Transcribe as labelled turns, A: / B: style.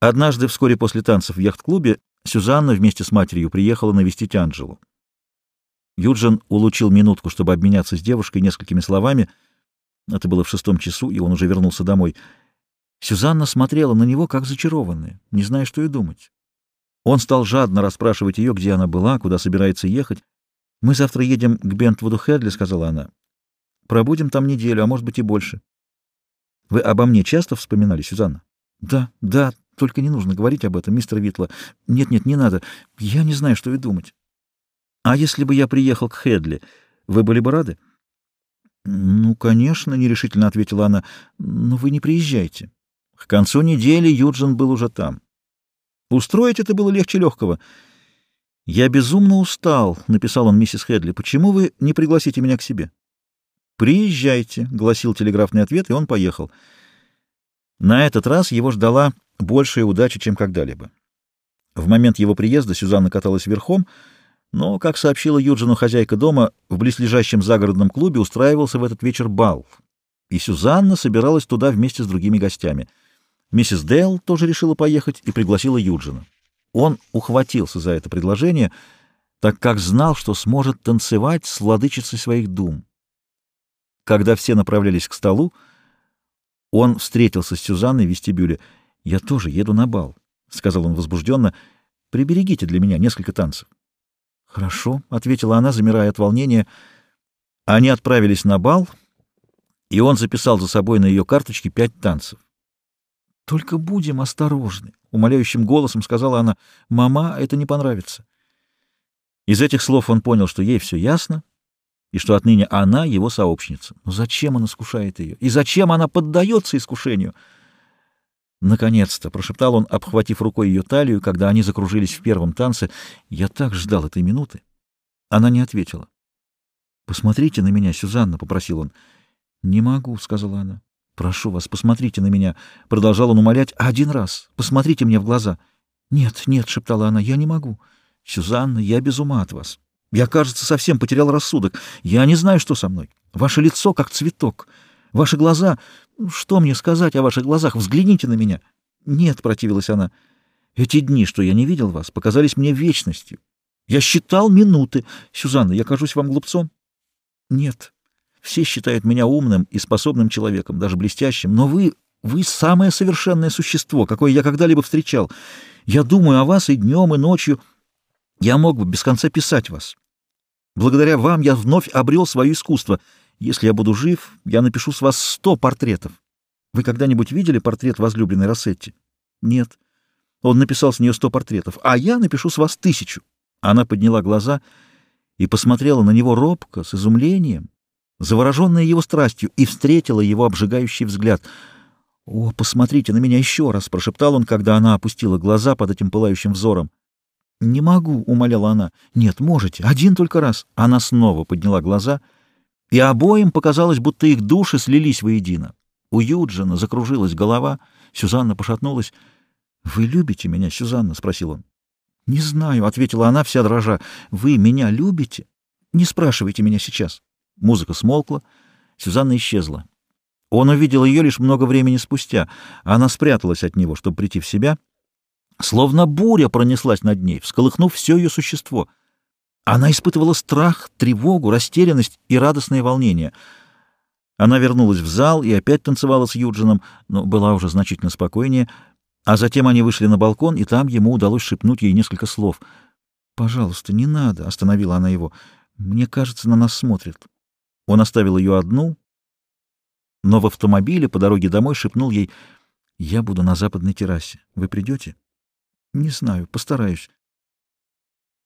A: Однажды, вскоре после танцев в яхт-клубе, Сюзанна вместе с матерью приехала навестить Анджелу. Юджин улучил минутку, чтобы обменяться с девушкой несколькими словами. Это было в шестом часу, и он уже вернулся домой. Сюзанна смотрела на него, как зачарованная, не зная, что и думать. Он стал жадно расспрашивать ее, где она была, куда собирается ехать. «Мы завтра едем к Бентвуду Хедли», — сказала она. «Пробудем там неделю, а может быть и больше». «Вы обо мне часто вспоминали, Сюзанна?» «Да, да, только не нужно говорить об этом, мистер Витла. Нет-нет, не надо. Я не знаю, что и думать. А если бы я приехал к Хедли, вы были бы рады? Ну, конечно, нерешительно ответила она. Но вы не приезжайте. К концу недели Юджин был уже там. Устроить это было легче легкого. «Я безумно устал», — написал он миссис Хедли. «Почему вы не пригласите меня к себе?» «Приезжайте», — гласил телеграфный ответ, и он поехал. На этот раз его ждала большая удача, чем когда-либо. В момент его приезда Сюзанна каталась верхом, но, как сообщила Юджину хозяйка дома, в близлежащем загородном клубе устраивался в этот вечер бал, и Сюзанна собиралась туда вместе с другими гостями. Миссис Дейл тоже решила поехать и пригласила Юджина. Он ухватился за это предложение, так как знал, что сможет танцевать с владычицей своих дум. Когда все направлялись к столу, он встретился с Сюзанной в вестибюле — «Я тоже еду на бал», — сказал он возбужденно. «Приберегите для меня несколько танцев». «Хорошо», — ответила она, замирая от волнения. Они отправились на бал, и он записал за собой на ее карточке пять танцев. «Только будем осторожны», — умоляющим голосом сказала она. «Мама, это не понравится». Из этих слов он понял, что ей все ясно, и что отныне она его сообщница. Но зачем он искушает ее? И зачем она поддается искушению? «Наконец-то!» — прошептал он, обхватив рукой ее талию, когда они закружились в первом танце. «Я так ждал этой минуты!» Она не ответила. «Посмотрите на меня, Сюзанна!» — попросил он. «Не могу», — сказала она. «Прошу вас, посмотрите на меня!» — продолжал он умолять. «Один раз! Посмотрите мне в глаза!» «Нет, нет!» — шептала она. «Я не могу!» «Сюзанна, я без ума от вас! Я, кажется, совсем потерял рассудок. Я не знаю, что со мной. Ваше лицо как цветок. Ваши глаза... Что мне сказать о ваших глазах? Взгляните на меня. Нет, противилась она. Эти дни, что я не видел вас, показались мне вечностью. Я считал минуты. Сюзанна, я кажусь вам глупцом? Нет. Все считают меня умным и способным человеком, даже блестящим, но вы, вы самое совершенное существо, какое я когда-либо встречал. Я думаю о вас и днем, и ночью. Я мог бы без конца писать вас. Благодаря вам я вновь обрел свое искусство — если я буду жив, я напишу с вас сто портретов. Вы когда-нибудь видели портрет возлюбленной Рассетти? Нет. Он написал с нее сто портретов, а я напишу с вас тысячу. Она подняла глаза и посмотрела на него робко, с изумлением, завороженная его страстью, и встретила его обжигающий взгляд. «О, посмотрите на меня еще раз!» — прошептал он, когда она опустила глаза под этим пылающим взором. «Не могу», — умоляла она. «Нет, можете. Один только раз». Она снова подняла глаза — и обоим показалось, будто их души слились воедино. У Юджина закружилась голова, Сюзанна пошатнулась. — Вы любите меня, Сюзанна? — спросил он. — Не знаю, — ответила она, вся дрожа. — Вы меня любите? Не спрашивайте меня сейчас. Музыка смолкла, Сюзанна исчезла. Он увидел ее лишь много времени спустя. Она спряталась от него, чтобы прийти в себя. Словно буря пронеслась над ней, всколыхнув все ее существо — она испытывала страх, тревогу, растерянность и радостное волнение. Она вернулась в зал и опять танцевала с Юджином, но была уже значительно спокойнее, а затем они вышли на балкон, и там ему удалось шепнуть ей несколько слов. «Пожалуйста, не надо», — остановила она его. «Мне кажется, на нас смотрят». Он оставил ее одну, но в автомобиле по дороге домой шепнул ей, «Я буду на западной террасе. Вы придете?» «Не знаю, постараюсь».